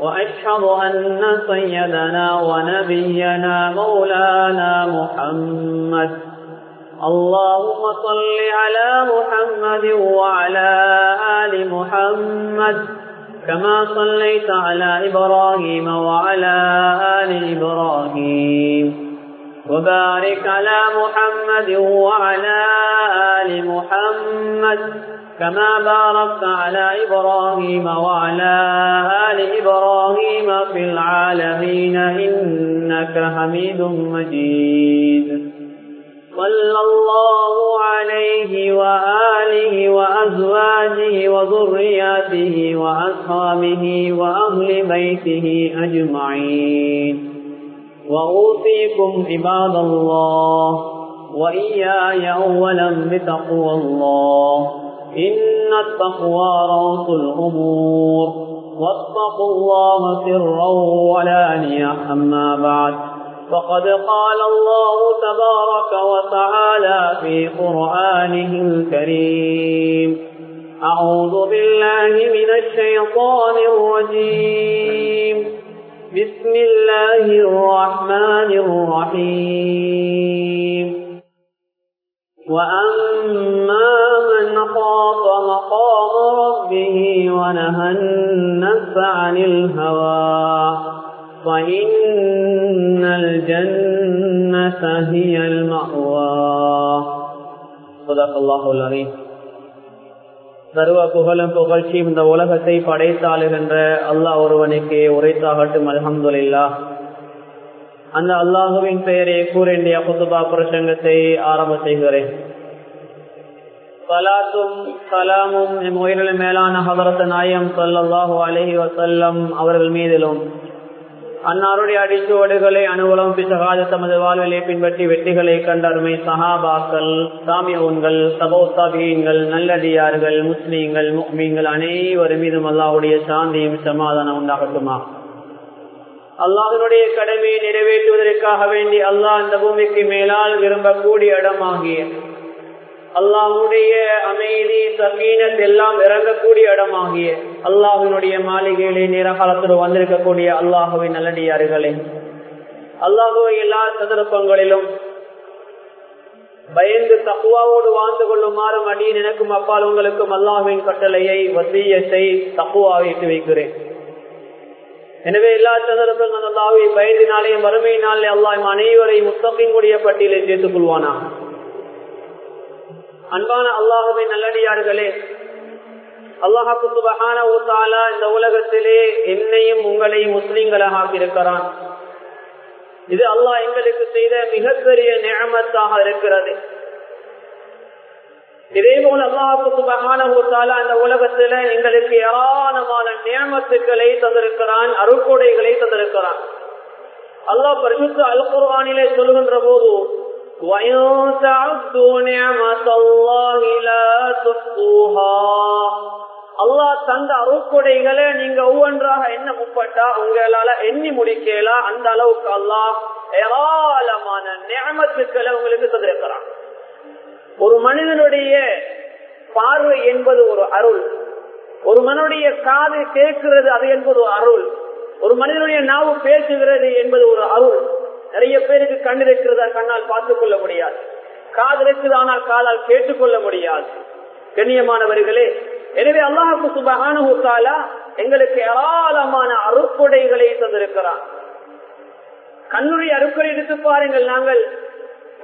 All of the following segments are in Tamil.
وأشهد أن سيدنا ونبينا مولانا محمد. اللهم صل على محمد وعلى آل محمد. كما صليت على إبراهيم وعلى آل إبراهيم. وبارك على محمد وعلى آل محمد. كما باركت على إبراهيم وعلى آل إبراهيم في العالمين إنك حميد مجيد. صلى الله عليه وآله وأزواجه وذرياته وأصحابه وأهل بيته أجمعين. وأوصيكم عباد الله وإياي أولا بتقوى الله. إن التقوى رأس الأمور واتقوا الله سرا ولا أما بعد. فقد قال الله تبارك وتعالى في قرآنه الكريم أعوذ بالله من الشيطان الرجيم. بسم الله الرحمن الرحيم. وأما من خاف مقام ربه ونهى النفس عن الهوى فإن الجنة هي المأوى صدق الله العظيم சர்வ புகழும் புகழ்ச்சியும் இந்த உலகத்தை படைத்தாளுகின்ற அல்லாஹ் ஒருவனுக்கு உரைத்தாகட்டும் அலமதுல்லா அந்த அல்லாஹுவின் பெயரை கூறிய புதுபா பிரசங்கத்தை ஆரம்ப செய்கிறேன். சலாத்தும் சலாமும் உயிரில் மேலான ஹதரத்த நாயம் சொல்லல்லாஹு அலஹி வசல்லம் அவர்கள் மீதிலும். அன்னாருடைய அடிச்சுவடுகளை அனுகூலம் பிசகாத தமது வாழ்விலே பின்பற்றி வெற்றிகளை கண்டருமை சஹாபாக்கள் சாமியவுன்கள் சபோத்தாபியங்கள் நல்லடியார்கள் முஸ்லீம்கள் மீன்கள் அனைவரும் மீதும் அல்லாவுடைய சாந்தியும் சமாதானம் உண்டாகட்டுமா? அல்லாஹனுடைய கடமையை நிறைவேற்றுவதற்காக வேண்டி அல்லாஹ் இந்த பூமிக்கு மேலால் விரும்பக்கூடிய இடமாகிய அல்லாஹுடைய அமைதி சக்கீனத் எல்லாம் இறங்கக்கூடிய இடமாகிய அல்லாஹினுடைய மாளிகையிலே நிறகாலத்தில் வந்திருக்கக்கூடிய அல்லாஹுவின் நல்லடியார்களே. அல்லாஹுவை எல்லா சந்தர்ப்பங்களிலும் பயந்து தக்குவாவோடு வாழ்ந்து கொள்ளுமாறும் அடியின் எனக்கும் அப்பால் உங்களுக்கும் அல்லாஹுவின் கட்டளையை வசியத்தை தக்குவாவை இட்டு வைக்கிறேன். எனவே எல்லா சந்தர்ப்பங்கள் அல்லாவை பயந்தினாலேயும் வறுமையினாலே அல்லாஹ் அனைவரையும் முத்தகினுடைய பட்டியலை சேர்த்துக் கொள்வானா? அன்பான அல்லாஹுவை நல்லடியார்களே அல்லாஹாக்கு சுபகான ஊத்தாலா இந்த உலகத்திலே என்னையும் உங்களையும் முஸ்லீம்களாக ஆக்கியிருக்கிறான். இது அல்லாஹ் எங்களுக்கு செய்த மிகப்பெரிய நியமத்தாக இருக்கிறது. இதே போல அல்லாஹுக்கு மகானவத்தால அந்த உலகத்துல எங்களுக்கு ஏராளமான நியமத்துக்களை தந்திருக்கிறான் அருக்கொடைகளை தந்திருக்கிறான். அல்லாஹ் பரிசுத்த அல் குர்வானிலே சொல்லுகின்ற போது அல்லாஹ் தந்த அருக்கொடைகளை நீங்க ஒவ்வொன்றாக என்ன முப்பட்டா? உங்களால எண்ணி முடிக்கலாம் அந்த அளவுக்கு அல்லாஹ் ஏராளமான நியமத்துக்களை உங்களுக்கு தந்திருக்கிறான். ஒரு மனிதனுடைய பார்வை என்பது ஒரு அருள். ஒரு மனுடைய காது கேட்கிறது அது என்பது ஒரு அருள். ஒரு மனிதனுடைய நாவு பேசுகிறது என்பது ஒரு அருள். நிறைய பேருக்கு கண் இருக்கிறதா கண்ணால் பார்த்துக் கொள்ள முடியாது. காது இருக்குது ஆனால் காலால் கேட்டுக்கொள்ள முடியாது. கண்ணியமானவர்களே எனவே அல்லாஹு சுபகான எங்களுக்கு ஏராளமான அருக்குடைகளை தந்திருக்கிறான். கண்ணுடைய அறுக்குறை எடுத்து பாருங்கள் நாங்கள்.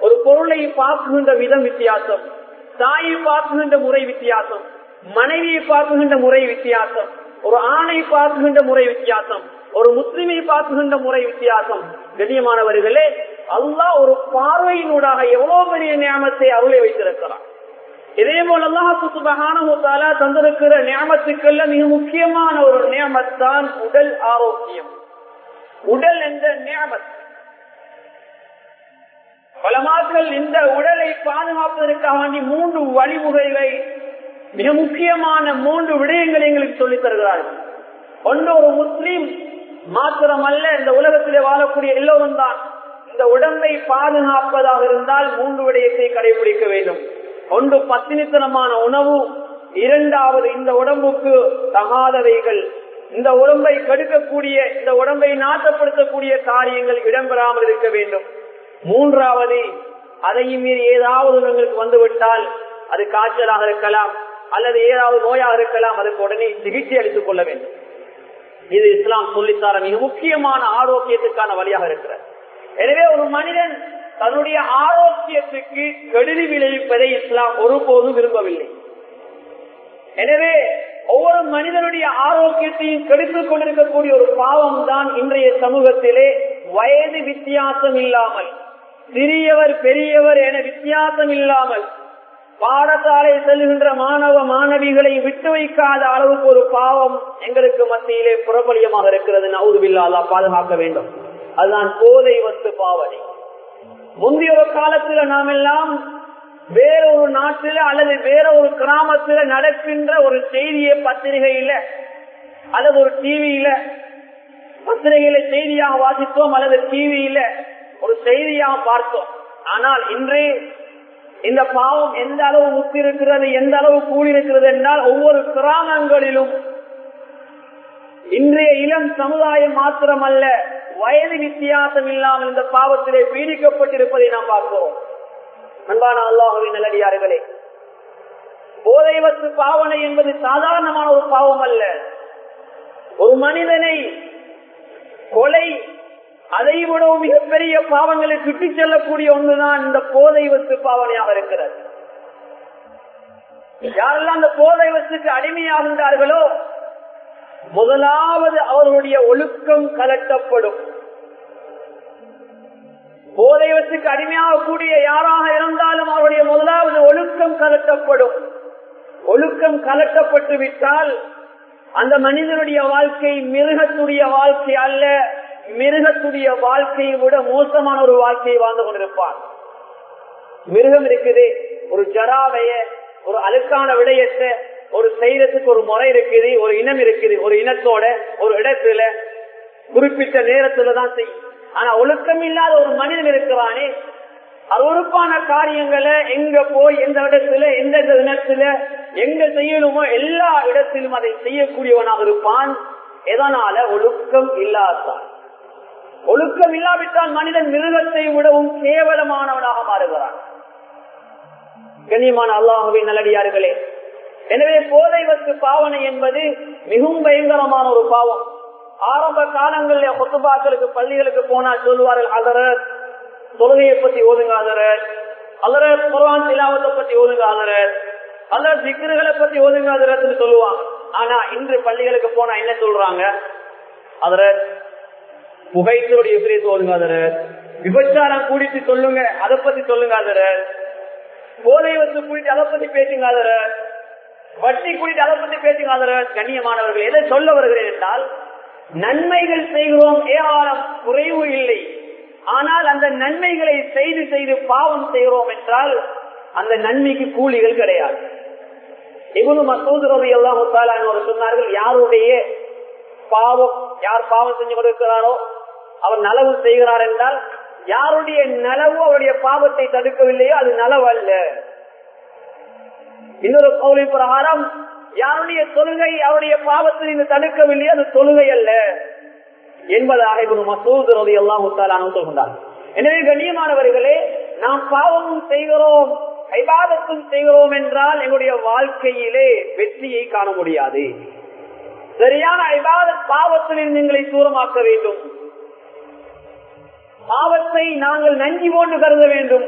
ஒரு பொருளை பார்க்குகின்ற விதம் வித்தியாசம் தாயை பார்க்குகின்ற முறை வித்தியாசம் மனைவியை பார்க்குகின்ற முறை வித்தியாசம் ஒரு ஆணை பார்க்குகின்ற முறை வித்தியாசம் ஒரு முஸ்லிமை பார்க்குகின்ற முறை வித்தியாசம். கண்ணியமானவர்களே அல்லா ஒரு பார்வையினூடாக எவ்வளவு பெரிய நியமத்தை அருளை வைத்திருக்கிறான். இதே போல அல்லாஹால தந்திருக்கிற நியமத்துக்கள்ல மிக முக்கியமான ஒரு நியமத்தான் உடல் ஆரோக்கியம். உடல் என்ற நியமத். பலமாக்கள் இந்த உடலை பாதுகாப்பதற்காக வேண்டி மூன்று வழிமுறைகளை மிக முக்கியமான மூன்று விடயங்களை எங்களுக்கு சொல்லித் தருகிறார்கள். ஒன்று ஒரு முஸ்லீம் மாத்திரமல்ல இந்த உலகத்திலே வாழக்கூடிய எல்லோரும் தான் இந்த உடம்பை பாதுகாப்பதாக இருந்தால் மூன்று விடயத்தை கடைபிடிக்க வேண்டும். ஒன்று பத்தினித்தனமான உணவு. இரண்டாவது இந்த உடம்புக்கு தகாதவைகள். இந்த உடம்பை கெடுக்கக்கூடிய இந்த உடம்பை நாட்டப்படுத்தக்கூடிய காரியங்கள் இடம்பெறாமல் இருக்க வேண்டும். மூன்றாவது அதையும் மீறி ஏதாவது உங்களுக்கு வந்துவிட்டால் அது காய்ச்சலாக இருக்கலாம் அல்லது ஏதாவது நோயாக இருக்கலாம் அதுக்கு உடனே சிகிச்சை அளித்துக் கொள்ள வேண்டும். இது இஸ்லாம் சொல்லித்தார மிக முக்கியமான ஆரோக்கியத்துக்கான வழியாக இருக்கிறது. எனவே ஒரு மனிதன் தன்னுடைய ஆரோக்கியத்துக்கு கெடுதி விளைவிப்பதை இஸ்லாம் ஒருபோதும் விரும்பவில்லை. எனவே ஒவ்வொரு மனிதனுடைய ஆரோக்கியத்தையும் கெடுத்துக் கொண்டிருக்கக்கூடிய ஒரு பாவம் தான் இன்றைய சமூகத்திலே வயது வித்தியாசம் இல்லாமல் சிறியவர் பெரியவர் என வித்தியாசம் இல்லாமல் பாடசாலை செல்கின்ற மாணவ மாணவிகளை விட்டு வைக்காத அளவுக்கு ஒரு பாவம் எங்களுக்கு மத்தியிலே புறபலியமாக இருக்கிறது. நவுதுபில்லா பாதுகாக்க வேண்டும். அதுதான் போதை வத்து பாவனை. முந்தைய ஒரு காலத்துல நாம் எல்லாம் வேற ஒரு நாட்டில அல்லது வேற ஒரு கிராமத்துல நடக்கின்ற ஒரு செய்தியை பத்திரிகையில அல்லது ஒரு டிவியில பத்திரிகையில செய்தியாக வாசித்தோம் அல்லது டிவியில ஒரு செய்தியாக பார்த்தோம். ஆனால் இன்று இந்த பாவம் எந்த அளவு முத்திருக்கிறது எந்த அளவு கூடியிருக்கிறது என்றால் ஒவ்வொரு கிராமங்களிலும் இன்றைய இளம் சமுதாயம் மாத்திரமல்ல வயது வித்தியாசம் இல்லாமல் இந்த பாவத்திலே பீடிக்கப்பட்டிருப்பதை நாம் பார்க்கிறோம். அன்பான அல்லாஹுவின் நல்லடியார்களே போதைவத்து பாவனை என்பது சாதாரணமான ஒரு பாவம் அல்ல ஒரு மனிதனை கொலை அதை விடவும் மிகப்பெரிய பாவங்களை சுட்டி செல்லக்கூடிய ஒன்றுதான் இந்த போதை வத்து பாவனையாக இருக்கிறது. யாரெல்லாம் அந்த போதை வத்துக்கு அடிமையாகின்றார்களோ முதலாவது அவர்களுடைய ஒழுக்கம் கலட்டப்படும். போதை வத்துக்கு அடிமையாகக்கூடிய யாராக இருந்தாலும் அவருடைய முதலாவது ஒழுக்கம் கலட்டப்படும். ஒழுக்கம் கலட்டப்பட்டு விட்டால் அந்த மனிதனுடைய வாழ்க்கை மிருகத்துடைய வாழ்க்கை அல்ல. மிருகத்துடைய வாழ்க்கையை விட மோசமான ஒரு வாழ்க்கையை வாழ்ந்து கொண்டிருப்பார். மிருகம் இருக்குது ஒரு ஜராவைய ஒரு அழுக்கான விடயத்தை ஒரு செய்யறதுக்கு ஒரு முறை இருக்குது ஒரு இனம் இருக்குது ஒரு இனத்தோட ஒரு இடத்துல குறிப்பிட்ட நேரத்துல தான் செய்யும். ஆனா ஒழுக்கம் இல்லாத ஒரு மனிதன் இருக்கிறானே அருப்பான காரியங்களை எங்க போய் எந்த இடத்துல எந்த இனத்துல எங்க செய்யணுமோ எல்லா இடத்திலும் அதை செய்யக்கூடியவனாக இருப்பான். எதனால? ஒழுக்கம் இல்லாதான் ஒழுக்கம் இல்லாவிட்டால் மனிதன் மிருகத்தை விடவும் கேவலமானவனாக மாறுகிறான். கண்ணியமான அல்லாஹுவின் நல்லடியார்களே எனவே போதை பாவனை என்பது மிகவும் பயங்கரமான ஒரு பாவம். ஆரம்ப காலங்களில் கொத்துபாக்களுக்கு பள்ளிகளுக்கு போனால் சொல்லுவார்கள் அதர தொழுகையை பத்தி ஓதுங்க அதர அதர குரான் திலாவத்தை பத்தி ஓதுங்க அதர அதர சிக்கர்களை பத்தி ஓதுங்க அதரத்துன்னு சொல்லுவாங்க. ஆனா இன்று பள்ளிகளுக்கு போனா என்ன சொல்றாங்க? அதர புகைத்தோடைய எப்படி ஓதுங்க விபச்சாரம் கூடிட்டு சொல்லுங்க அதை பத்தி சொல்லுங்க போதை வந்து கூடிட்டு அதை பத்தி பேசுங்க வட்டி கூடிட்டு அதை பத்தி பேசுங்க கண்ணியமானவர்கள் எதை சொல்ல வருகிறேன் என்றால் நன்மைகள் செய்கிறோம் ஏராளம் குறைவு இல்லை. ஆனால் அந்த நன்மைகளை செய்து செய்து பாவம் செய்கிறோம் என்றால் அந்த நன்மைக்கு கூலிகள் கிடையாது. இவனு மசூது ரவி எல்லாம் சொன்னார்கள் யாருடைய பாவம் யார் பாவம் செஞ்சு கொண்டிருக்கிறாரோ அவர் நலவு செய்கிறார் என்றால் யாருடைய நலவு அவருடைய பாவத்தை தடுக்கவில்லையோ அது நலவு அல்ல இன்னொரு கௌரி பிரகாரம் யாருடைய தொழுகை அவருடைய பாவத்தை தடுக்கவில்லையோ அது தொழுகை அல்ல என்பதாக இவரு மசூது ரவி எல்லாம் சொல்கின்றார் எனவே கண்ணியமானவர்களே நாம் பாவமும் செய்கிறோம் கைபாதத்தும் செய்கிறோம் என்றால் எங்களுடைய வாழ்க்கையிலே வெற்றியை காண முடியாது. சரியான ஐபாத பாவத்தில் எங்களை தூரமாக்க வேண்டும். பாவத்தை நாங்கள் நஞ்சி போன்று கருத வேண்டும்.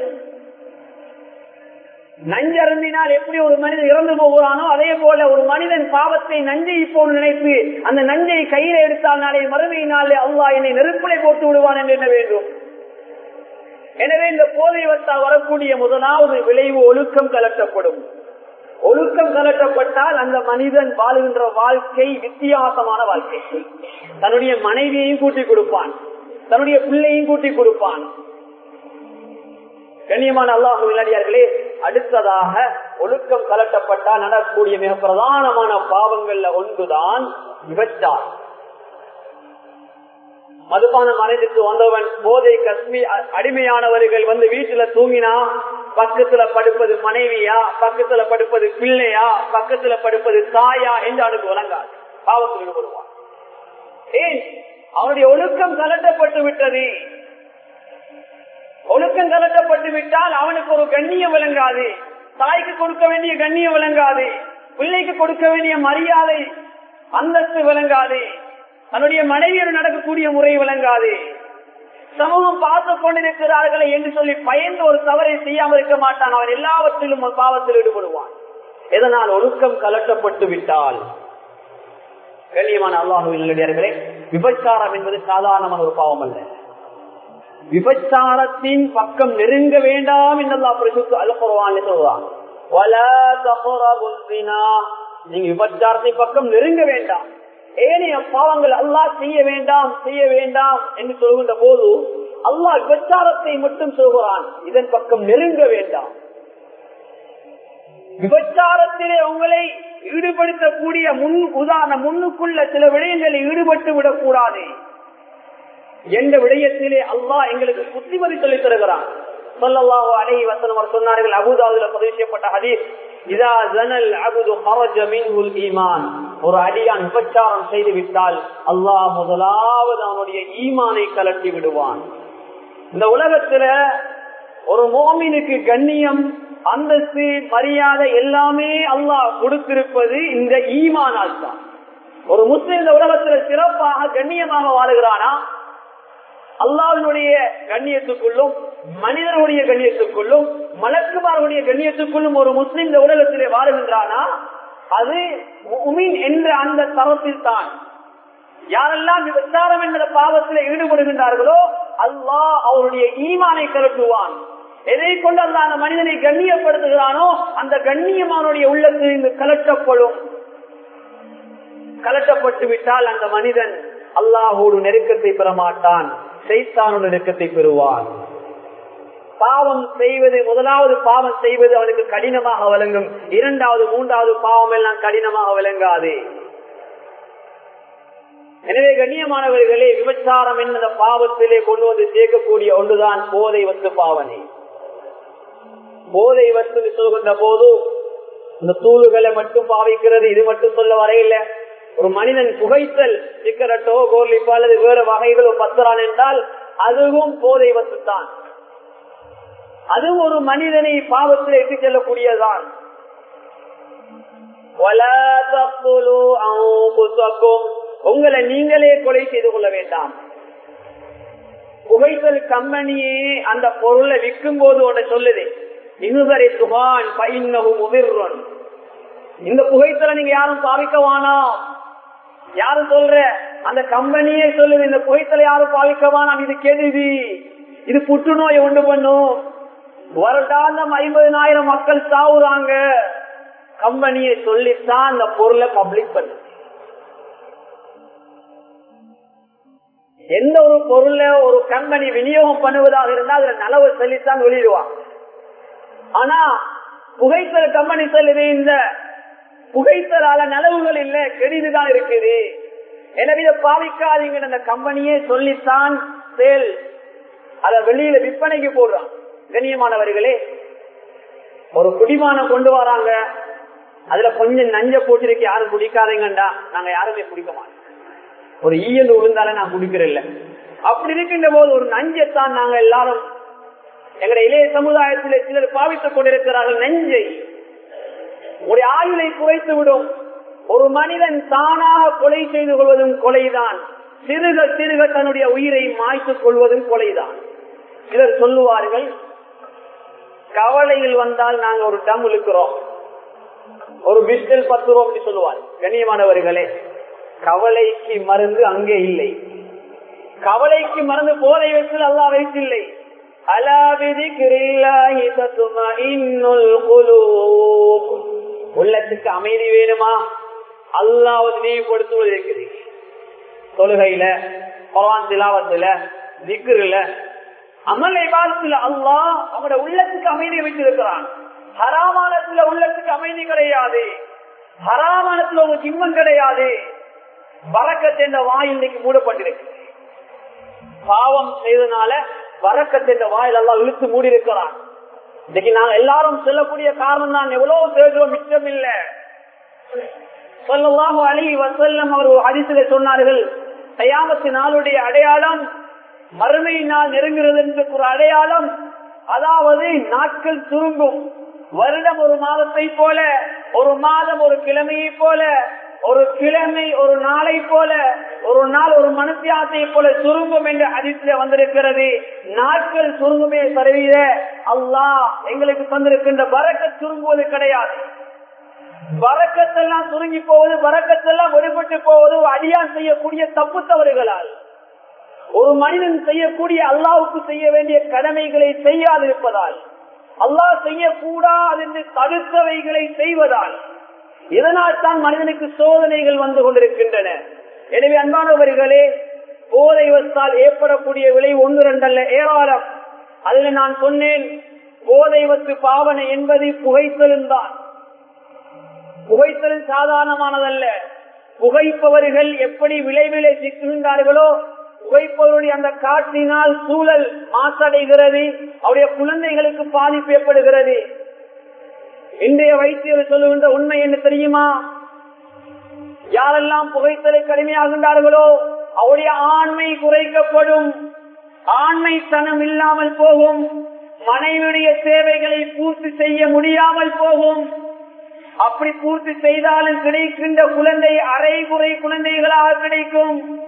நஞ்சருந்தினால் எப்படி ஒரு மனிதன் இறந்து போகிறானோ அதே போல ஒரு மனிதன் பாவத்தை நஞ்சை போன்று நினைத்து அந்த நஞ்சை கையில எடுத்தால் நாளை மறுமையினாலே அல்லா என்னை நெருப்பலை போட்டு விடுவான் என்று எண்ண வேண்டும். எனவே இந்த போதை வத்தா வரக்கூடிய முதலாவது விளைவு ஒழுக்கம் கலட்டப்படும். ஒழுக்கம் கலட்டப்பட்டால் அந்த மனிதன் வாழுகின்ற வாழ்க்கை வித்தியாசமான வாழ்க்கை. தன்னுடைய மனைவியையும் கூட்டிக் கொடுப்பான். தன்னுடைய பிள்ளையும் கூட்டி கொடுப்பான். கண்ணியமான அல்லாஹு விளையாடியார்களே அடுத்ததாக ஒழுக்கம் கலட்டப்பட்டா நடக்கக்கூடிய மிக பிரதானமான பாவங்கள்ல ஒன்றுதான் விபச்சார் மதுபானம் அறைந்துட்டு வந்தவன் போதை கஸ்மி அடிமையானவர்கள் வந்து வீட்டுல தூங்கினா பக்கத்துல படுப்பது மனைவியா பக்கத்துல படுப்பது பிள்ளையா பக்கத்துல படுப்பது தாயா என்று அவனுக்கு வழங்காது பாவத்தில் ஈடுபடுவான் ஏன்? அவனுடைய ஒழுக்கம் கலட்டப்பட்டு விட்டது. ஒழுக்கம் கலட்டப்பட்டு விட்டால் அவனுக்கு ஒரு கண்ணியம் விளங்காது. தாய்க்கு கொடுக்க வேண்டிய கண்ணியம் விளங்காது. பிள்ளைக்கு கொடுக்க வேண்டிய மரியாதை அந்தஸ்து விளங்காது. தன்னுடைய மனைவியர் நடக்கக்கூடிய முறை விளங்காது. சமூகம் பார்த்து கொண்டிருக்கிறார்களே என்று சொல்லி பயந்து ஒரு தவறை செய்யாமல் இருக்க மாட்டான். அவன் எல்லாவற்றிலும் பாவத்தில் ஈடுபடுவான். எதனால் ஒழுக்கம் கலட்டப்பட்டு விட்டால் கண்ணியமான அல்லாஹுவினர்களே விபச்சாரம் என்பது சாதாரணமான ஒரு பாவம் அல்ல. விபச்சாரத்தின் பக்கம் நெருங்க வேண்டாம் என்றல்லா பிரசுத்து அல்பருவான் சொல்றான். நீங்க விபச்சாரத்தின் பக்கம் நெருங்க வேண்டாம். ஏனைய பாவங்கள் அல்லாஹ் செய்ய வேண்டாம் செய்ய வேண்டாம் என்று சொல்கின்ற போது அல்லாஹ் விபச்சாரத்தை மட்டும் சொல்கிறான். இதன் பக்கம் நெருங்க வேண்டாம். விபச்சாரத்திலே உங்களை ஈடுபடுத்தக்கூடிய முன் உதாரண முன்னுக்குள்ள சில விடயங்களில் ஈடுபட்டு விடக்கூடாது. எந்த விடயத்திலே அல்லாஹ் எங்களுக்கு புத்திமதி சொல்லித் தருகிறான். சொல்லல்லாஹு அலைஹி வஸல்லம் சொன்னார்கள் அபூதாவுல பதிவு செய்யப்பட்ட ஹதீஸ் இதா ஜனல் அபுது ஹரஜ மின்ஹுல் ஈமான். ஒரு அடியான் விபச்சாரம் செய்து விட்டால் அல்லாஹ் முதலாவது அவனுடைய ஈமானை கலட்டி விடுவான். இந்த உலகத்துல ஒரு மோமினுக்கு கண்ணியம் அந்தஸ்து மரியாதை எல்லாமே அல்லாஹ் கொடுத்திருப்பது இந்த ஈமானால் தான் ஒரு முஸ்லிம் இந்த உலகத்துல சிறப்பாக கண்ணியமாக வாழுகிறானா? அல்லாவினுடைய கண்ணியத்துக்குள்ளும் மனிதனுடைய கண்ணியத்துக்குள்ளும் மலக்குமார்களுடைய கண்ணியத்துக்குள்ளும் ஒரு முஸ்லிம் இந்த உலகத்திலே வாழுகின்றானா? அது உமீன் என்ற அந்த தரத்தில் தான் யாரெல்லாம் விசாரம் என்ற பாவத்தில் ஈடுபடுகின்றார்களோ அல்லாஹ் அவருடைய ஈமானை கலட்டுவான். எதை கொண்டு அல்ல அந்த மனிதனை கண்ணியப்படுத்துகிறானோ அந்த கண்ணியமானுடைய உள்ளத்தில் இங்கு கலட்டப்படும். கலட்டப்பட்டு விட்டால் அந்த மனிதன் அல்லாஹோடு நெருக்கத்தை பெற மாட்டான் செய்தானோட நெருக்கத்தை பெறுவான். பாவம் செய்வது முதலாவது பாவம் செய்வது அவனுக்கு கடினமாக விளங்கும். இரண்டாவது மூன்றாவது பாவம் எல்லாம் கடினமாக விளங்காது. எனவே கண்ணியமானவர்களே விபச்சாரம் என்ற பாவத்திலே கொண்டு வந்து சேர்க்கக்கூடிய ஒன்றுதான் போதை வத்து பாவனை. போதை வத்து சொல்கின்ற போது இந்த தூளுகளை மட்டும் பாவிக்கிறது இது மட்டும் சொல்ல வரையில ஒரு மனிதன் புகைத்தல் சிக்கரட்டோ கோர்லிப்போ அல்லது வேறு வகைகளோ பத்துறான் என்றால் அதுவும் போதை வத்துத்தான் அது ஒரு மனிதனை பாவத்தில் எட்டு செல்லக்கூடியதுதான். உங்களை நீங்களே கொலை செய்து கொள்ள வேண்டாம். புகைத்தல் கம்பெனியே அந்த பொருளை விற்கும் போது ஒன்று சொல்லுது. இந்த புகைத்தலை நீங்க யாரும் பாவிக்கவானா? யாரும் சொல்ற? அந்த கம்பெனியே சொல்லுது இந்த புகைத்தலை யாரும் பாவிக்கவானாம் இது கெடுதி இது புற்றுநோயை உண்டு பண்ணும். வருடாந்தம் ஐம்பதுனாயிரம் மக்கள் சாவுறாங்க. கம்பெனியை சொல்லித்தான் அந்த பொருளை பப்ளிக் பண்ணு. எந்த ஒரு பொருளை ஒரு கம்பெனி விநியோகம் பண்ணுவதாக இருந்தால் அதுல நலவு சொல்லித்தான் வெளியிடுவான். ஆனா புகைத்தல் கம்பெனி சொல்லுது இந்த புகைத்தலால நலவுகள் இல்ல கெடிதுதான் இருக்குது. எனவே இதை அந்த கம்பெனியே சொல்லித்தான் சேல் அத வெளியில விற்பனைக்கு போடுறான். கண்ணியமானவர்களே ஒரு குடிமானம் கொண்டு வராங்க. அதுல கொஞ்சம் நஞ்ச போட்டிருக்கு யாரும் குடிக்காதீங்கண்டா. நாங்க யாருமே குடிக்க மாட்டோம். ஒரு ஈயல் விழுந்தாலே நான் குடிக்கிறேன் அப்படி இருக்கின்ற போது ஒரு நஞ்சைத்தான் நாங்க எல்லாரும் எங்களுடைய இளைய சமுதாயத்தில் சிலர் பாவித்துக் கொண்டிருக்கிறார்கள் நெஞ்சை. ஒரு ஆயுளை குறைத்து விடும். ஒரு மனிதன் தானாக கொலை செய்து கொள்வதும் கொலைதான். சிறுக சிறுக தன்னுடைய உயிரை மாய்த்துக் கொள்வதும் கொலைதான். சிலர் சொல்லுவார்கள் கவலையில் வந்தால் நாங்க ஒரு டம் இழுக்கிறோம். ஒரு பிஸ்டல் பத்து ரூபாய் அப்படி சொல்லுவார். கண்ணியமானவர்களே கவலைக்கு மருந்து அங்கே இல்லை. கவலைக்கு மருந்து போதை வச்சு அல்லா வைத்தில்லை. உள்ளத்துக்கு அமைதி வேணுமா? அல்லாஹ் நினைவுபடுத்துவது இருக்குது தொழுகையில பகவான் திலாவத்துல திக்ருல அமலை இபாதத்துல அல்லாஹ் அவங்களோட உள்ளத்துக்கு அமைதி வைத்திருக்கிறான். ஹராமானத்துல உள்ளத்துக்கு அமைதி கிடையாது. ஹராமானத்துல ஒரு சிம்மம் கிடையாது. வரக்கத்தை இந்த வாய் இன்னைக்கு மூடப்பட்டிருக்கு. பாவம் செய்தனால வரக்கத்தை இந்த வாயில் எல்லாம் இழுத்து மூடி இருக்கிறான் இன்னைக்கு நாங்க எல்லாரும் சொல்லக்கூடிய காரணம் தான் எவ்வளவு தேடுறோம் மிச்சம் இல்ல. சொல்லலாம் அலி வசல்லம் அவர் ஹரிசில சொன்னார்கள் தயாமத்து நாளுடைய அடையாளம் மறுமை நாள் நெருங்குகிறது என்று ஒரு அடையாளம். அதாவது நாட்கள் சுருங்கும். வருடம் ஒரு மாதத்தை போல ஒரு மாதம் ஒரு கிழமையை போல ஒரு கிழமை ஒரு நாளை போல ஒரு நாள் ஒரு மனசியாசை போல சுருங்கும் என்று அதிர்ச்சியில வந்திருக்கிறது. நாட்கள் சுருங்குமே தருவீர அல்லாஹ் எங்களுக்கு தந்திருக்கின்ற வரக்க சுருங்குவது கிடையாது. வரக்கத்தெல்லாம் சுருங்கி போவது வரக்கத்தெல்லாம் விடுபட்டு போவது அடியான் செய்யக்கூடிய தப்பு தவறுகளால். ஒரு மனிதன் செய்யக்கூடிய அல்லாவுக்கு செய்ய வேண்டிய கடமைகளை செய்யாதிருப்பதால் அல்லாஹ் செய்யக்கூடாது என்று தடுத்தவைகளை செய்வதால் இதனால் தான் மனிதனுக்கு சோதனைகள் வந்து கொண்டிருக்கின்றன. எனவே அன்பானவர்களே போதை வத்தால் ஏற்படக்கூடிய விலை ஒன்று ரெண்டல்ல ஏராளம். அதில் நான் சொன்னேன் போதை வத்து பாவனை என்பது புகைத்தலும் தான். புகைத்தல் சாதாரணமானதல்ல. புகைப்பவர்கள் எப்படி விளைவிலை சிக்குகின்றார்களோ புகைப்பவருடைய அந்த காற்றினால் சூழல் மாசடைகிறது அவருடைய குழந்தைகளுக்கு பாதிப்பு ஏற்படுகிறது. இன்றைய வைத்தியர் சொல்லுகின்ற உண்மை என்ன தெரியுமா? யாரெல்லாம் புகைத்தலை கடுமையாகின்றார்களோ அவருடைய ஆண்மை குறைக்கப்படும். ஆண்மை தனம் இல்லாமல் போகும். மனைவியுடைய தேவைகளை பூர்த்தி செய்ய முடியாமல் போகும். அப்படி பூர்த்தி செய்தாலும் கிடைக்கின்ற குழந்தை அரை குறை குழந்தைகளாக கிடைக்கும்.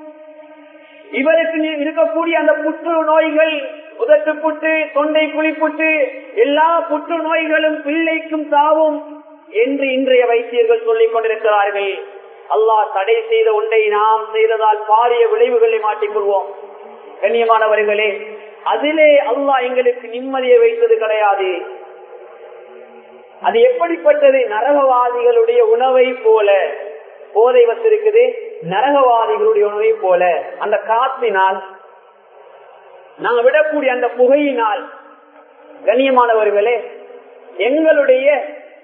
இவருக்கு இருக்கக்கூடிய அந்த புற்று நோய்கள் உதட்டு புட்டு தொண்டை குழிப்புட்டு எல்லா புற்று நோய்களும் பிள்ளைக்கும் சாவும் என்று இன்றைய வைத்தியர்கள் சொல்லிக் கொண்டிருக்கிறார்கள். அல்லாஹ் தடை செய்த ஒன்றை நாம் செய்ததால் பாரிய விளைவுகளை மாட்டிக்கொள்வோம் கண்ணியமானவர்களே அதிலே அல்லாஹ் எங்களுக்கு நிம்மதியை வைத்தது கிடையாது. அது எப்படிப்பட்டது? நரகவாதிகளுடைய உணவை போல. போதை வச்சிருக்குது நரகவாதிகளுடைய உணவை போல. அந்த காத்தினால் நாங்க விடக்கூடிய அந்த புகையினால் கண்ணியமானவர்களே எங்களுடைய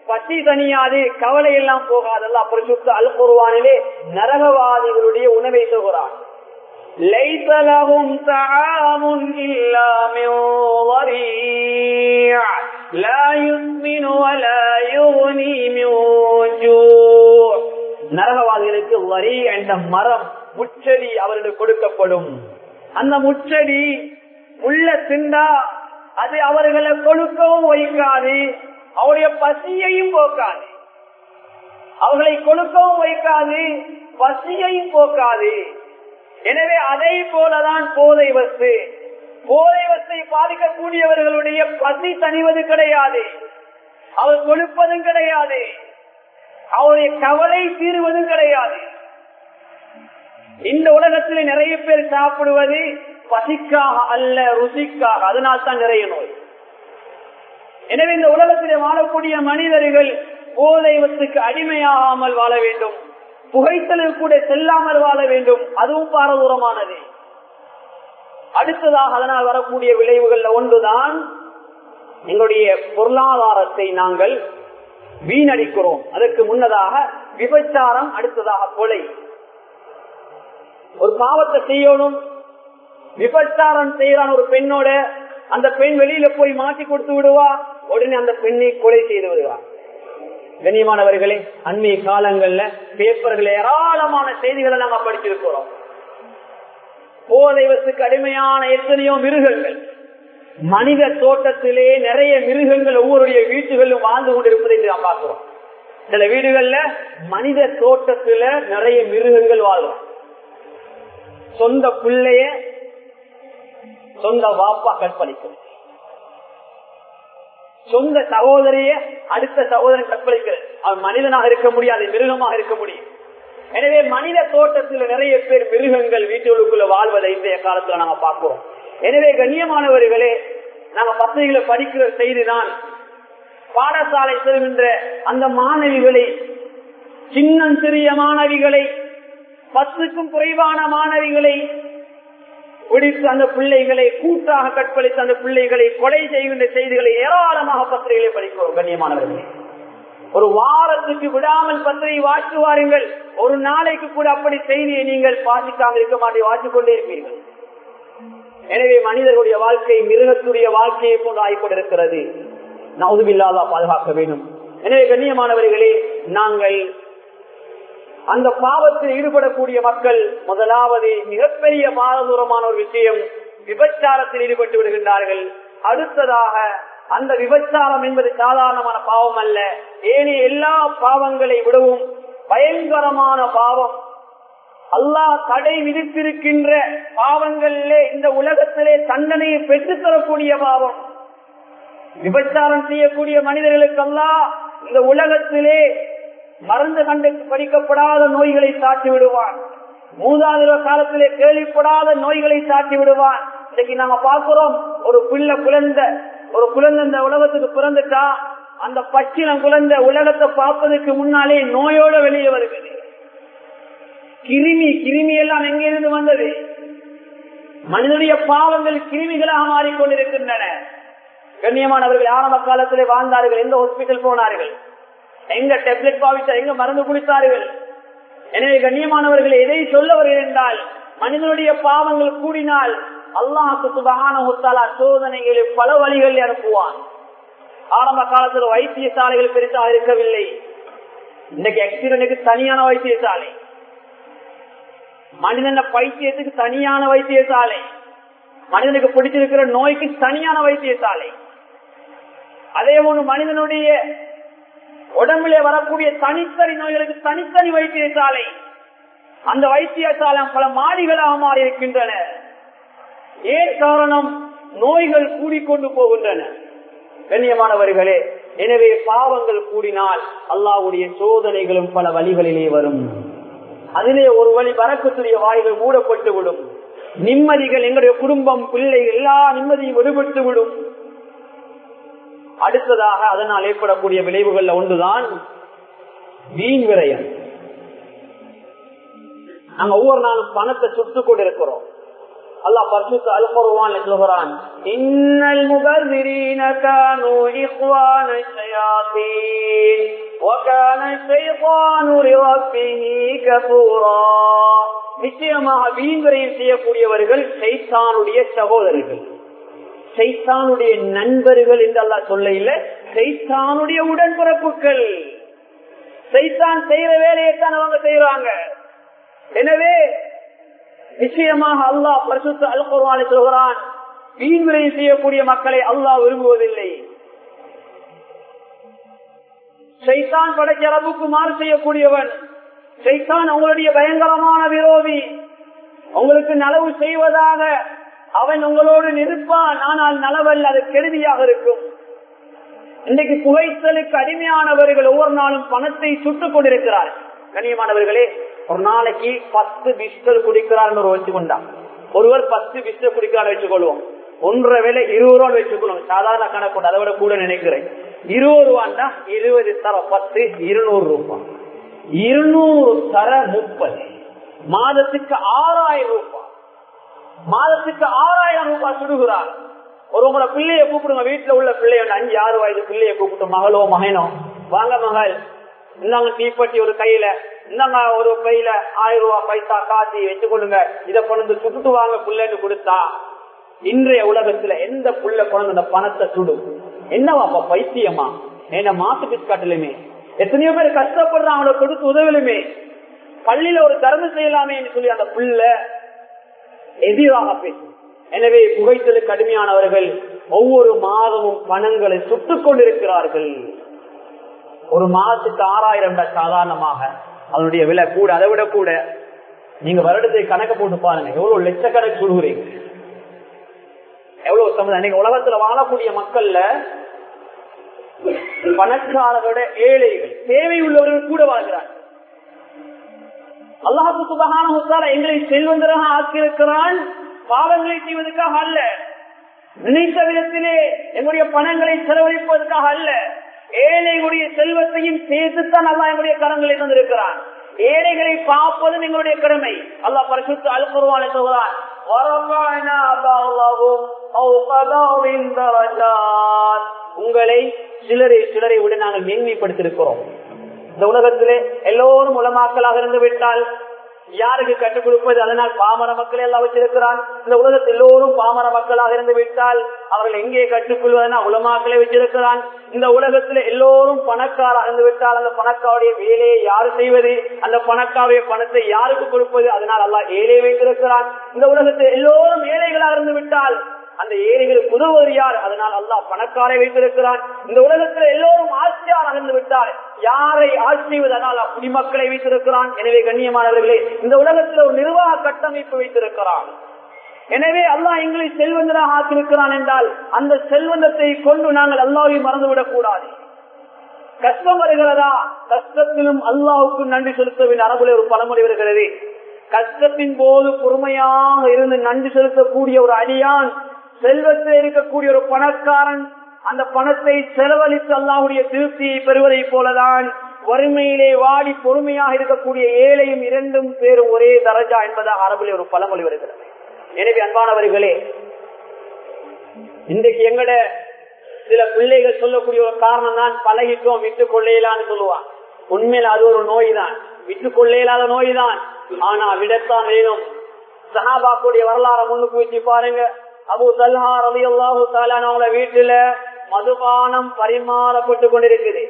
பசி தனியாது கவலை எல்லாம் போகாதல்ல அப்புறம் சுத்த அல் குருவானிலே நரகவாதிகளுடைய உணவை சொல்கிறான் ليس لهم طعام إلا من ضريع لا يسمن ولا يغني من جوع நரகவாதிகளுக்கு வரி என்ற மரம் முச்செடி அவர்களுக்கு கொடுக்கப்படும் அந்த முச்செடி உள்ள திண்டா அது அவர்களை கொழுக்கவும் வைக்காது. அவருடைய பசியையும் போக்காது. அவர்களை கொழுக்கவும் வைக்காது பசியையும் போக்காது. எனவே அதை போலதான் போதை வசு போதை வசை பாதிக்கக்கூடியவர்களுடைய பசி தணிவது கிடையாது. அவர் கொழுப்பதும் கிடையாது. அவருடைய கவலை தீருவதும் கிடையாது. இந்த உலகத்தில் நிறைய பேர் சாப்பிடுவது பசிக்காக அல்ல ருசிக்காக. அதனால் தான் நிறைய நோய். எனவே இந்த உலகத்தில் வாழக்கூடிய மனிதர்கள் போதைவத்துக்கு அடிமையாகாமல் வாழ வேண்டும். புகைத்தலில் கூட செல்லாமல் வாழ வேண்டும். அதுவும் பாரதூரமானது. அடுத்ததாக அதனால் வரக்கூடிய விளைவுகள்ல ஒன்றுதான் எங்களுடைய பொருளாதாரத்தை நாங்கள் வீணடிக்கிறோம். அதற்கு முன்னதாக விபச்சாரம் அடுத்ததாக கொலை. ஒரு பாவத்தை செய்யணும் விபச்சாரம் செய்யறான் ஒரு பெண்ணோட அந்த பெண் வெளியில போய் மாட்டி கொடுத்து விடுவா உடனே அந்த பெண்ணை கொலை செய்து விடுவா கண்ணியமானவர்களே அண்மைய காலங்கள்ல பேப்பர்கள் ஏராளமான செய்திகளை நாங்க படிச்சிருக்கிறோம் போதைவத்துக்கு அடிமையான எத்தனையோ மிருகங்கள். மனித தோட்டத்திலே நிறைய மிருகங்கள் ஒவ்வொருடைய வீட்டுகளிலும் வாழ்ந்து கொண்டிருப்பதை நாம் பார்க்கிறோம். சில வீடுகள்ல மனித தோட்டத்துல நிறைய மிருகங்கள் வாழும் சொந்த பிள்ளைய சொந்த வாப்பா கற்பழிக்கும். சொந்த சகோதரிய அடுத்த சகோதரன் கற்பழிக்கிறது அவன் மனிதனாக இருக்க முடியாது மிருகமாக இருக்க முடியும். எனவே மனித தோட்டத்தில் நிறைய பேர் மிருகங்கள் வீட்டுகளுக்குள்ள வாழ்வதை இன்றைய காலத்துல நாம பார்க்கிறோம். எனவே கண்ணியமானவர்களே நாங்க பசங்களை படிக்கிற செய்திதான். பாடசாலை செல்கின்ற அந்த மாணவிகளை சின்னம் சிறிய மாணவிகளை பத்துக்கும் குறைவான மாணவிகளை பிடித்து அந்த பிள்ளைகளை கூட்டாக கற்பழித்து அந்த பிள்ளைகளை கொலை செய்கின்ற செய்திகளை ஏராளமாக பத்திரிகைகளை படிக்கிறோம் கண்ணியமானவர்களே. ஒரு வாரத்துக்கு விடாமல் பத்திரிகை வாசி வாருங்கள். ஒரு நாளைக்கு கூட அப்படி செய்தியை நீங்கள் வாசிக்காமல் இருக்க மாட்டே வாசிக் கொண்டே இருப்பீர்கள். எனவே மனிதர்களுடைய வாழ்க்கை மிருகத்துடைய வாழ்க்கையை போன்று ஆய்கொண்டிருக்கிறது நவுதுமில்லாதா பாதுகாக்க வேண்டும். எனவே கண்ணியமானவர்களே நாங்கள் அந்த பாவத்தில் ஈடுபடக்கூடிய மக்கள் முதலாவது மிகப்பெரிய பாரதூரமான ஒரு விஷயம் விபச்சாரத்தில் ஈடுபட்டு விடுகின்றார்கள். அடுத்ததாக அந்த விபச்சாரம் என்பது சாதாரணமான பாவம் அல்ல. ஏனைய எல்லா பாவங்களை விடவும் பயங்கரமான பாவம். அல்லாஹ் தடை விதித்திருக்கின்ற பாவங்களிலே இந்த உலகத்திலே தண்டனையை பெற்றுத்தரக்கூடிய பாவம். விபச்சாரம் செய்யக்கூடிய மனிதர்களுக்கெல்லாம் இந்த உலகத்திலே மருந்து கண்டு படிக்கப்படாத நோய்களை சாட்டி விடுவான். மூதாதிர காலத்திலே கேள்விப்படாத நோய்களை சாட்டி விடுவான். இன்னைக்கு நாங்க பாக்குறோம் ஒரு பிள்ளை குழந்த ஒரு குழந்தை இந்த உலகத்துக்கு பிறந்துட்டா அந்த பச்சின குழந்தை உலகத்தை பார்ப்பதற்கு முன்னாலே நோயோட வெளியே வருகிறது. கிருமி கிருமி எல்லாம் எங்கிருந்து வந்தது? மனிதனுடைய பாவங்கள் கிருமிகளாக மாறிக்கொண்டிருக்கின்றன. கண்ணியமானவர்கள் ஆரம்ப காலத்திலே வாழ்ந்தார்கள் எந்த ஹாஸ்பிட்டல் போனார்கள்? எங்க டெப்லெட் பாவிச்சா எங்க மருந்து குடித்தார்கள்? எனவே கண்ணியமானவர்கள் எதை சொல்ல வருகிறேன் என்றால் மனிதனுடைய பாவங்கள் கூடினால் அல்லாஹுக்கு சுபகான ஒத்தாலா சோதனைகளை பல வழிகளில் அனுப்புவான். ஆரம்ப காலத்தில் வைத்தியசாலைகள் பெருசாக இருக்கவில்லை. இன்னைக்கு எக்ஸிடனுக்கு தனியான வைத்தியசாலை. மனிதன பைத்தியத்துக்கு தனியான வைத்தியசாலை. மனிதனுக்கு பிடிச்சிருக்கிற நோய்க்கு தனியான வைத்தியசாலை. அதே போன்று மனிதனுடைய உடம்புலே வரக்கூடிய தனித்தனி நோய்களுக்கு தனித்தனி வைத்தியசாலை அந்த வைத்தியசாலை பல மாடிகளாக மாறி இருக்கின்றன ஏன் காரணம்? நோய்கள் கூடிக்கொண்டு போகின்றன. கண்ணியமானவர்களே எனவே பாவங்கள் கூடினால் அல்லாவுடைய சோதனைகளும் பல வழிகளிலே வரும். அதிலே ஒரு வழி வரக்கத்துடைய வாய்கள் மூடப்பட்டு விடும் நிம்மதிகள் எங்களுடைய குடும்பம் பிள்ளைகள் எல்லா நிம்மதியும் விடுபட்டு விடும் அடுத்ததாக அதனால் ஏற்படக்கூடிய விளைவுகள்ல ஒன்றுதான் வீண் விரயம் நாங்க ஒவ்வொரு நாளும் பணத்தை சுட்டு கொண்டிருக்கிறோம் அல்லாஹ் பரிசுத்த அல்குர்ஆன்ல சொல்கிறான் இன்னல் முபர்ரின கானூ இக்வான ஷயாத்தீன் وكان الشيطان لربه كفورا நிச்சயமாக வீண்வரையும் செய்யக்கூடியவர்கள் சைத்தானுடைய சகோதரர்கள் சைத்தானுடைய நண்பர்கள் என்று அல்லா சொல்ல இல்ல சைத்தானுடைய உடன்பிறப்புகள். சைத்தான் செய்யற வேலையைத்தான் அவங்க செய்யறாங்க எனவே நிச்சயமாக அல்லாஹ் பரிசுத்த அல் சொல்கிறான் வீண்விரை செய்யக்கூடிய மக்களை அல்லாஹ் விரும்புவதில்லை. சைத்தான் படைச்ச அளவுக்கு மாறு செய்யக்கூடியவன் சைத்தான் உங்களுடைய பயங்கரமான விரோதி உங்களுக்கு நலவு செய்வதாக அவன் உங்களோடு நிற்பான் ஆனால் நலவல்ல அது கெடுதியாக இருக்கும். இன்றைக்கு புகைத்தலுக்கு அடிமையானவர்கள் ஒவ்வொரு நாளும் பணத்தை சுட்டுக் கொண்டிருக்கிறார். கண்ணியமானவர்களே ஒரு நாளைக்கு பத்து பிஸ்டல் குடிக்கிறார் ஒரு வச்சு கொண்டான் ஒருவர் பத்து பிஸ்டல் குடிக்கிறார் வச்சுக்கொள்வோம் ஒன்றரை வேலை இருபது ரூபா வச்சுக்கணும் சாதாரண கணக்கு அதை விட கூட நினைக்கிறேன். இருபது ரூபாண்டா இருபது தர பத்து இருநூறு ரூபாய். இருநூறு தர முப்பது. மாதத்துக்கு ஆறாயிரம் ரூபாய். மாதத்துக்கு ஆறாயிரம் ரூபாய் சுடுகிறார் ஒரு உங்களோட பிள்ளைய கூப்பிடுங்க வீட்டுல உள்ள பிள்ளைய அஞ்சு ஆறு வயது பிள்ளைய கூப்பிட்டு மகளோ மகனோ வாங்க மகள். இந்தாங்க தீப்பட்டி ஒரு கையில இந்தாங்க ஒரு கையில ஆயிரம் ரூபாய் பைசா காசி வச்சு கொடுங்க. இதை கொண்டு சுட்டுட்டு வாங்க பிள்ளைன்னு கொடுத்தா. இன்றைய உலகத்துல எந்த புள்ள கொண்டு அந்த பணத்தை சுடும் என்னவாப்பா பைத்தியமா? என்ன மாத்து பிஸ்காட்டிலுமே எத்தனையோ பேர் கஷ்டப்படுறான் கொடுத்து உதவிலுமே. பள்ளியில ஒரு தர்மம் செய்யலாமே சொல்லி அந்த புள்ள எதிராக பேசும். எனவே புகைத்தலுக்கு கடுமையானவர்கள் ஒவ்வொரு மாதமும் பணங்களை சுட்டுக் கொண்டிருக்கிறார்கள். ஒரு மாதத்துக்கு ஆறாயிரம் சாதாரணமாக அதனுடைய விலை கூட அதை விட கூட. நீங்க வருடத்தை கணக்கு போட்டு பாருங்க எவ்வளவு லட்சக்கணக்கு சொல்கிறீங்க எவ்வளவு சமுதாயம் நீங்க உலகத்துல வாழக்கூடிய மக்கள்ல பணக்காரர்களோட ஏழைகள் தேவை உள்ளவர்கள் கூட வாழ்கிறார் அல்லாஹு சுபகான எங்களை செல்வந்தராக ஆக்கியிருக்கிறான். பாவங்களை செய்வதற்காக அல்ல. நினைத்த விதத்திலே எங்களுடைய பணங்களை செலவழிப்பதற்காக அல்ல. ஏழைகளுடைய செல்வத்தையும் சேர்த்துத்தான் அல்லா எங்களுடைய கரங்களை தந்திருக்கிறான். ஏழைகளை பார்ப்பதும் எங்களுடைய கடமை. அல்லா பரிசுத்து அழுக்குருவான் சொல்கிறான் உங்களை சிலரை சிலரை விட நாங்கள் மேன்மைப்படுத்திருக்கிறோம் இந்த உலகத்திலே எல்லோரும் உலமாக்களாக இருந்து விட்டால் யாருக்கு கற்றுக் கொடுப்பது? அதனால் பாமர மக்களை எல்லாம் வச்சிருக்கிறான். இந்த உலகத்தில் எல்லோரும் பாமர மக்களாக இருந்து விட்டால் அவர்கள் எங்கே கற்றுக்கொள்வதனா உலமாக்களை வச்சிருக்கிறான். இந்த உலகத்தில் எல்லோரும் பணக்காராக இருந்து விட்டால் அந்த பணக்காருடைய வேலையை யாரு செய்வது? அந்த பணக்காருடைய பணத்தை யாருக்கு கொடுப்பது? அதனால் அல்லாஹ் ஏழை வைத்திருக்கிறான். இந்த உலகத்தில் எல்லோரும் ஏழைகளாக இருந்து விட்டால் அந்த ஏழைகளுக்கு உதவுவது யார்? அதனால் அல்லாஹ் பணக்காரை வைத்திருக்கிறான். இந்த உலகத்தில் எல்லோரும் ஆட்சியா அகர்ந்து விட்டால் யாரை ஆட்சி செய்வதனால் குடிமக்களை வைத்திருக்கிறான். எனவே கண்ணியமானவர்களே இந்த உலகத்தில் ஒரு நிர்வாக கட்டமைப்பு வைத்திருக்கிறான். எனவே அல்லாஹ் எங்களை செல்வந்தனாக ஆக்கியிருக்கிறான் என்றால் அந்த செல்வந்தத்தை கொண்டு நாங்கள் அல்லாவையும் மறந்துவிடக் கூடாது. கஷ்டம் வருகிறதா? கஷ்டத்திலும் அல்லாவுக்கு நன்றி செலுத்தவின் அரபுல ஒரு பழமொழி வருகிறது. கஷ்டத்தின் போது பொறுமையாக இருந்து நன்றி செலுத்தக்கூடிய ஒரு அடியான் செல்வத்தில் இருக்கக்கூடிய ஒரு பணக்காரன் அந்த பணத்தை செலவழித்து அல்லாவுடைய திருப்தியை பெறுவதை போலதான் வறுமையிலே வாடி பொறுமையாக இருக்கக்கூடிய ஏழையும் இரண்டும் பேரும் ஒரே தரஜா என்பதாக அரபிலே ஒரு பழமொழி வருகிறது. எனவே அன்பானவர்களே இன்றைக்கு எங்கட சில பிள்ளைகள் சொல்லக்கூடிய ஒரு காரணம் தான் பழகிட்டோம் விட்டுக் கொள்ளையிலான்னு சொல்லுவான் உண்மையில அது ஒரு நோய் தான் விட்டுக் கொள்ளையிலாத நோய் தான் ஆனா விடத்தான் வேணும் சஹாபாக்குடைய வரலாறு முன்னுக்கு வச்சு பாருங்க. அபு தல்ஹா ரவி அல்லாஹு அவங்கள வீட்டுல மதுபானம் பரிமாறப்பட்டு கொண்டிருக்குது.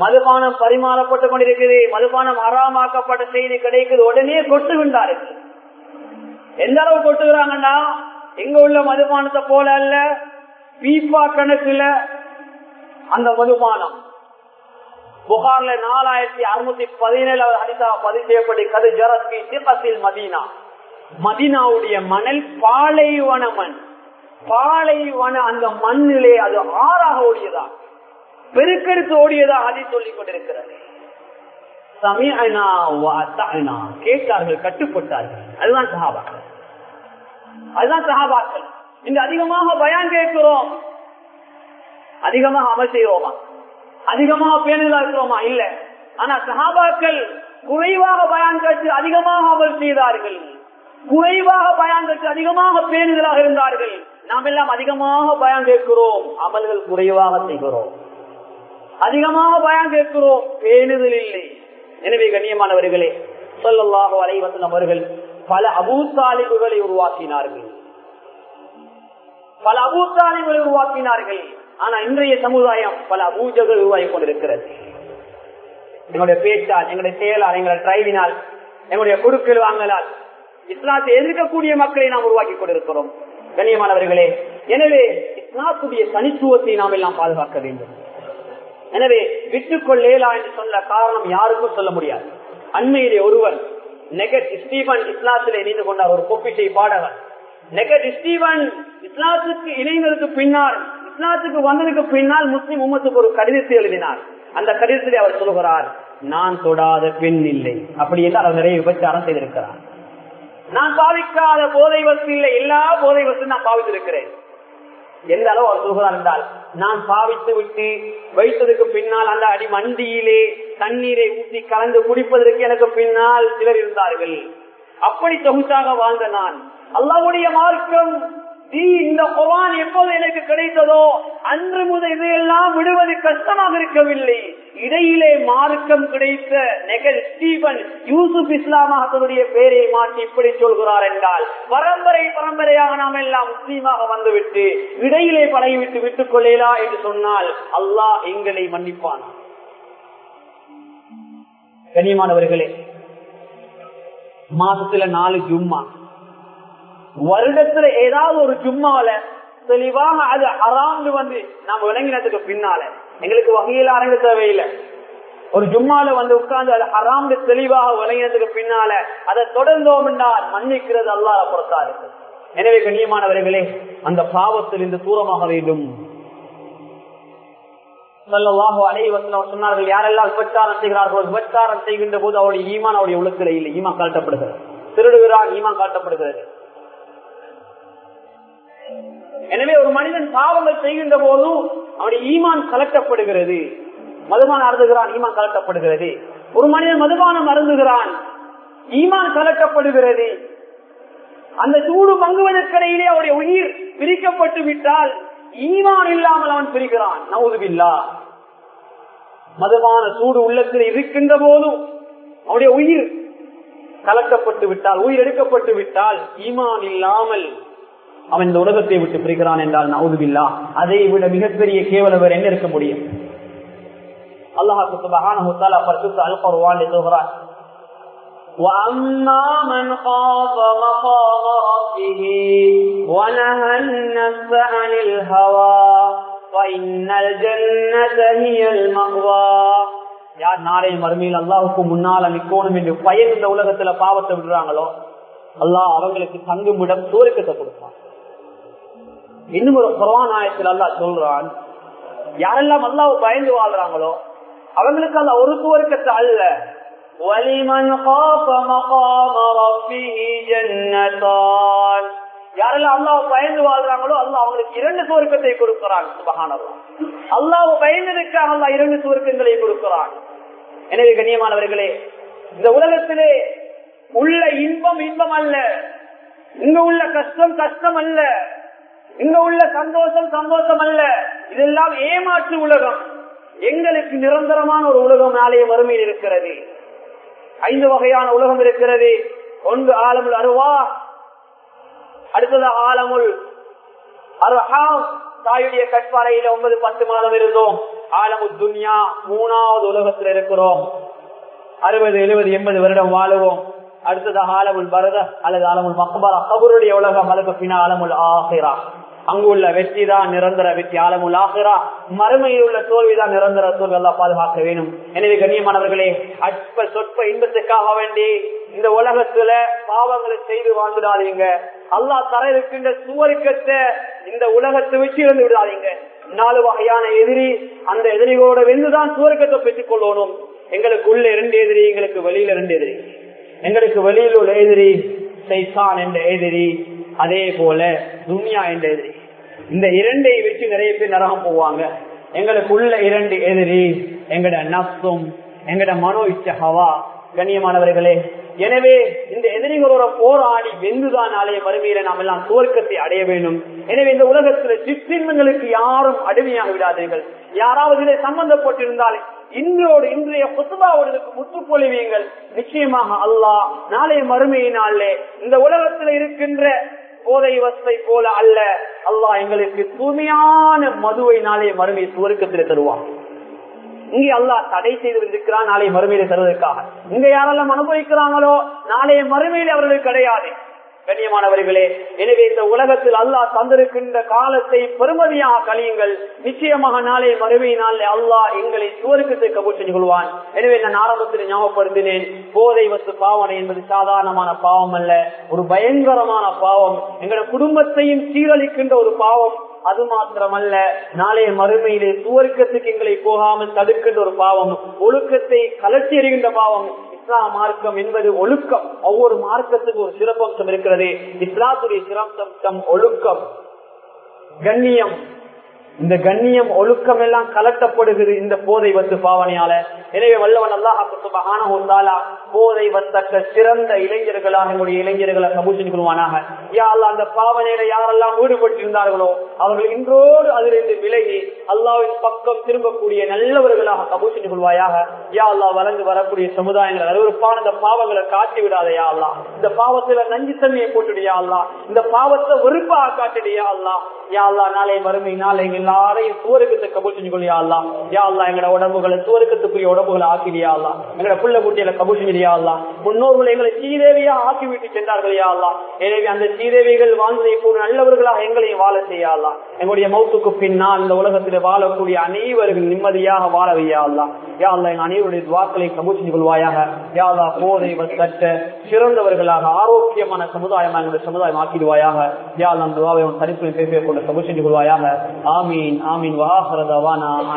மதுபானம் பரிமாறப்பட்டு கொண்டிருக்குது. மதுபானம் அறாமாக்கப்பட்ட செய்தி கிடைக்குது. உடனே கொட்டுகின்றார்கள் எந்த அளவு கொட்டுகிறாங்கன்னா எங்க உள்ள மதுபானத்தை போல அல்ல பீப்பா கணக்குல அந்த மதுபானம். புகார்ல நாலாயிரத்தி அறுநூத்தி பதினேழாவது அடித்தா பதிவு செய்யப்பட்டு ஜரத்பி சிபத்தில் மதீனா. மதினாவுடைய மணல் பாலைவன மண். பாலைவன அந்த மண்ணிலே அது ஆறாக ஓடியதா? பெருக்கெடுத்து ஓடியதா அதை சொல்லிக் கொண்டிருக்கிறது. கேட்டார்கள் கட்டுப்பட்டார்கள். அதுதான் சகாபாக்கள் அதுதான் சகாபாக்கள் இங்கு அதிகமாக பயம் கேட்கிறோம். அதிகமாக அமல் செய்வோமா அதிகமாக பேணுதலா இருக்கிறோமா? இல்ல. ஆனா சகாபாக்கள் குறைவாக பயான் கேட்டு அதிகமாக அமல் செய்தார்கள். குறைவாக பயான் கேட்டு அதிகமாக பேணுதலாக இருந்தார்கள். நாம் எல்லாம் அதிகமாக பயான் கேட்கிறோம். அமல்கள் குறைவாக செய்கிறோம். அதிகமாக பயான் கேட்கிறோம். பேணுதல் இல்லை. எனவே கண்ணியமானவர்களே சொல்லல்லாக அலைவசன் அவர்கள் பல அபூத்தாலிபுகளை உருவாக்கினார்கள். பல அபூத்தாலிபுகளை உருவாக்கினார்கள். ஆனா இன்றைய சமுதாயம் பல அபூஜகள் உருவாகி கொண்டிருக்கிறது. எங்களுடைய பேச்சால் எங்களுடைய செயலால் எங்களுடைய டிரைவினால் எங்களுடைய குறுக்கள் வாங்கலால் இஸ்லாத்தை எதிர்க்கக்கூடிய மக்களை நாம் உருவாக்கி கொண்டிருக்கிறோம். கண்ணியமானவர்களே எனவே இஸ்லாத்துடைய தனித்துவத்தை நாம் எல்லாம் பாதுகாக்க வேண்டும். எனவே விட்டுக்கொள்ளேலா என்று சொன்ன காரணம் யாருக்கும் சொல்ல முடியாது. அண்மையிலே ஒருவர் நெகட் ஸ்டீவன் இஸ்லாத்திலே இணைந்து கொண்டார் ஒரு பொப்பிச்சை பாடகர் நெகட் ஸ்டீவன் இஸ்லாத்துக்கு இணைந்ததுக்கு பின்னால் இஸ்லாத்துக்கு வந்ததுக்கு பின்னால் முஸ்லிம் உமத்துக்கு ஒரு கடிதத்தை எழுதினார். அந்த கடிதத்திலே அவர் சொல்லுகிறார் நான் தொடாத பெண் இல்லை. அப்படி என்று அவர் நிறைய விபச்சாரம் செய்திருக்கிறார். நான் பாவிக்காத போதை வசதி இல்லை. எல்லா போதை வசதி நான் பாவித்திருக்கிறேன். எந்த அளவு அவர் சொல்கிறார் இருந்தால் நான் பாவித்து விட்டு வைத்ததுக்கு பின்னால் அந்த அடி மண்டியிலே தண்ணீரை ஊற்றி கலந்து குடிப்பதற்கு எனக்கு பின்னால் சிலர் இருந்தார்கள். அப்படி தொகுத்தாக வாழ்ந்த நான். அல்லாவுடைய மார்க்கம் நீ இந்த குரான் எப்போது எனக்கு கிடைத்ததோ அன்று முதல் இதையெல்லாம் விடுவது கஷ்டமாக இருக்கவில்லை. இடையிலே மார்க்கம் கிடைத்த நெகல் ஸ்டீபன் யூசுப் இஸ்லாமாக பெயரை மாற்றி இப்படி சொல்கிறார் என்றால் பரம்பரை பரம்பரையாக நாம் எல்லாம் முஸ்லீமாக வந்துவிட்டு இடையிலே பழகிவிட்டு விட்டுக் கொள்ளலா என்று சொன்னால் அல்லாஹ் எங்களை மன்னிப்பான். கனியமானவர்களே மாசத்துல நாலு ஜும்மா. வருடத்துல ஏதாவது ஒரு ஜும்மால தெளிவாக அது அறாந்து வந்து நாம் விளங்கினதுக்கு பின்னால எங்களுக்கு வகையில் அரங்க தேவையில்லை. ஒரு ஜும்மால வந்து உட்கார்ந்து அது அறாந்து தெளிவாக விளங்கினதுக்கு பின்னால அதை தொடர்ந்தோம் என்றால் மன்னிக்கிறது அல்லாத பொறுத்தாரு எனவே கண்ணியமானவர்களே அந்த பாவத்தில் இந்த தூரமாக வேண்டும். சொன்னார்கள் யாரெல்லாம் விபச்சாரம் செய்கிறார்களோ விபச்சாரம் செய்கின்ற போது அவருடைய ஈமான் அவருடைய உலகத்தில் இல்லை. ஈமான் காட்டப்படுகிறது. திருடுகிறான் ஈமான் காட்டப்படுகிறது. எனவே ஒரு மனிதன் பாவங்கள் செய்கின்ற போது அவனுடைய ஈமான் கலட்டப்படுகிறது மதுபானம் அருந்துகிறான் ஈமான் கலட்டப்படுகிறது ஒரு மனிதன் மதுபானம் அருந்துகிறான் ஈமான் கலட்டப்படுகிறது அந்த சூடு பங்குவதற்கிடையிலே அவருடைய உயிர் பிரிக்கப்பட்டு விட்டால் ஈமான் இல்லாமல் அவன் பிரிக்கிறான் நவுதுபில்லா மதுவான சூடு உள்ளத்தில் இருக்கின்ற போதும் அவருடைய உயிர் கலக்கப்பட்டு விட்டால் உயிர் எடுக்கப்பட்டு விட்டால் ஈமான் இல்லாமல் அவன் இந்த உலகத்தை விட்டு பிரிக்கிறான் என்றால் நவுதுபில்லா அதை விட மிகப்பெரிய கேவலவர் என்ன இருக்க முடியும் அல்லாஹு சுபஹானஹு தஆலா பரிசுத்த அல் குர்ஆனில் சொல்கிறார் وأما من خاف مقام ربه ونهى النفس عن الهوى فإن الجنة هي المأوى யார் நாளை மறுமையில் அல்லாஹுக்கு முன்னால நிக்கணும் என்று பயன் இந்த உலகத்துல பாவத்தை விடுறாங்களோ அல்லாஹ் அவங்களுக்கு தங்கும் இடம் சூரியக்கத்தை கொடுப்பான் இன்னும் ஒரு குரான் ஆயத்தில் அல்லா சொல்றான் யாரெல்லாம் அல்லாவு பயந்து வாழ்றாங்களோ அவங்களுக்கு அந்த ஒரு துவர்க்கத்தை அல்ல. வலிமன் யாரெல்லாம் அல்லாவை பயந்து வாழ்றாங்களோ அல்லா அவங்களுக்கு இரண்டு சுவர்க்கத்தை கொடுக்கிறான் சுபகானவா அல்லாவை பயந்திருக்காக அல்லா இரண்டு சுவர்க்கங்களை கொடுக்கிறான். எனவே கண்ணியமானவர்களே இந்த உலகத்திலே உள்ள இன்பம் இன்பம் அல்ல. இங்க உள்ள கஷ்டம் கஷ்டம் அல்ல. இங்க உள்ள சந்தோஷம் சந்தோஷம் அல்ல இதெல்லாம் ஏமாற்று உலகம். எங்களுக்கு நிரந்தரமான ஒரு உலகம் நாளைய வறுமையில் இருக்கிறது. ஐந்து வகையான உலகம் இருக்கிறது. ஒன்று ஆலமுல் அருவா அடுத்தது ஆலமுல் அருஹாம். தாயுடைய கட்பாறையில ஒன்பது பத்து மாதம் இருந்தோம். ஆலமு துன்யா மூணாவது உலகத்தில் இருக்கிறோம். அறுபது எழுபது எண்பது வருடம் வாழுவோம். அடுத்ததாக ஆலமுல் பரத அல்லது ஆலமுல் மக்பரா. கபருடைய உலகம் அதுக்கு பின்னா ஆலமுல் ஆஹிரா. அங்குள்ள வெற்றி தான் நிரந்தர வெற்றி. ஆலமுல் ஆகிறா மறுமையில் உள்ள தோல்விதான் நிரந்தர தோல்வி. எல்லாம் பாதுகாக்க வேணும். எனவே கண்ணியமானவர்களே அற்ப சொற்ப இன்பத்துக்காக வேண்டி இந்த உலகத்துல பாவங்களை செய்து வாழ்ந்துடாதீங்க. அல்லாஹ் தர இருக்கின்ற சுவருக்கத்தை இந்த உலகத்தை வச்சு இருந்து விடாதீங்க. நாலு வகையான எதிரி அந்த எதிரிகளோட வென்றுதான் சுவர்க்கத்தை பெற்றுக் கொள்ளணும். எங்களுக்கு உள்ள இரண்டு எதிரி எங்களுக்கு வெளியில இரண்டு எதிரி. எங்களுக்கு வெளியில் உள்ள எதிரி சைசான் என்ற எதிரி. அதே போல துன்யா என்ற எதிரி. இந்த இரண்டை வச்சு நிறைய பேர் நரகம் போவாங்க. எங்களுக்கு உள்ள இரண்டு எதிரி எங்கட நப்சும் எங்கட மனோ இச்சகவா கண்ணியமானவர்களே எனவே இந்த எதிரிகளோட போராடி வெந்துதான் நாளைய வறுமையில நாம் எல்லாம் துவர்க்கத்தை அடைய வேண்டும். எனவே இந்த உலகத்துல சிற்றின்மங்களுக்கு யாரும் அடிமையாக விடாதீர்கள். யாராவது இதை சம்பந்தப்பட்டிருந்தால் இன்றோடு இன்றைய புத்துபாவோடுக்கு முற்றுப்பொழிவீங்கள் நிச்சயமாக அல்லாஹ் நாளைய மறுமையினாலே இந்த உலகத்தில் இருக்கின்ற போதை வசை போல அல்ல. அல்லாஹ் எங்களுக்கு தூய்மையான மதுவை நாளைய மறுமை சுவர்க்கத்தில் தருவான். இங்கே அல்லாஹ் தடை செய்து இருக்கிறான் நாளைய மறுமையில தருவதற்காக. இங்க யாரெல்லாம் அனுபவிக்கிறாங்களோ நாளைய மறுமையில அவர்களுக்கு கிடையாது. கண்ணியமானவர்களே எனவே இந்த உலகத்தில் அல்லாஹ் தந்திருக்கின்ற காலத்தை பெருமதியாக கழியுங்கள். நிச்சயமாக நாளை மறுமையினாலே அல்லாஹ் எங்களை சுவருக்கத்தை கபூர் செஞ்சு கொள்வான் எனவே நான் ஆரம்பத்தில் ஞாபகப்படுத்தினேன் போதை வத்து பாவனை என்பது சாதாரணமான பாவம் அல்ல ஒரு பயங்கரமான பாவம். எங்களோட குடும்பத்தையும் சீரழிக்கின்ற ஒரு பாவம் அது மாத்திரமல்ல நாளைய மறுமையிலே சுவர்க்கத்துக்கு எங்களை போகாமல் தடுக்கின்ற ஒரு பாவம் ஒழுக்கத்தை கலர்ச்சி எறிகின்ற பாவம். இஸ்லாம் மார்க்கம் என்பது ஒழுக்கம். ஒவ்வொரு மார்க்கத்துக்கு ஒரு சிறப்பம்சம் இருக்கிறது. இஸ்லாத்துடைய சிறப்பம்சம் ஒழுக்கம். கண்ணியம். இந்த கண்ணியம் ஒழுக்கம் எல்லாம் கலட்டப்படுகிறது இந்த போதை வத்து பாவனையால. எனவே வல்லவன் அல்லாஹால போதை வத்தக்க சிறந்த இளைஞர்களாக என்னுடைய இளைஞர்களை கபூஷன் கொள்வானாக. யா அல்லா அந்த பாவனையில யாரெல்லாம் ஈடுபட்டிருந்தார்களோ அவர்கள் இன்றோடு அதிலிருந்து விலகி அல்லாவின் பக்கம் திரும்பக்கூடிய நல்லவர்களாக கபூஷன் கொள்வாயாக. யா அல்லா வளர்ந்து வரக்கூடிய சமுதாயங்கள் அருவருப்பான இந்த பாவங்களை காட்டி விடாதையா அல்லா இந்த பாவத்துல நஞ்சு தன்மையை போட்டுடியா அல்லா இந்த பாவத்தை வெறுப்பாக காட்டுடையா அல்லா யா அல்லா நாளை வறுமை நாளை எல்லாரையும் சுவருக்கத்தை கபூல் செஞ்சு கொள்ளியா அல்லா யா அல்லா எங்களோட உடம்புகளை சுவருக்கத்துக்குரிய உடம்புகளை ஆக்கிடியா அல்லா எங்களோட புள்ள குட்டியில கபூல் செஞ்சியா அல்லா முன்னோர்கள் எங்களை சீதேவியா ஆக்கி விட்டு சென்றார்கள் யா அல்லா எனவே அந்த சீதேவிகள் வாழ்ந்ததை போல நல்லவர்களாக எங்களையும் வாழ செய்யா அல்லா எங்களுடைய மௌத்துக்கு பின்னால் இந்த உலகத்தில் வாழக்கூடிய அனைவர்கள் நிம்மதியாக வாழ வையா அல்லா யா அல்லா எங்க அனைவருடைய துவாக்களை கபூல் செஞ்சு கொள்வாயாக யா அல்லா போதை சட்ட சிறந்தவர்களாக ஆரோக்கியமான சமுதாயமாக எங்களுடைய சமுதாயம் ஆக்கிடுவாயாக. யா அல்லா அந்த துவாவை பேசிய கொண்டு கபூல் செஞ்சு கொள்வாயாக ஆமி ஆமீன். ஆமீன். வாஹரதவானா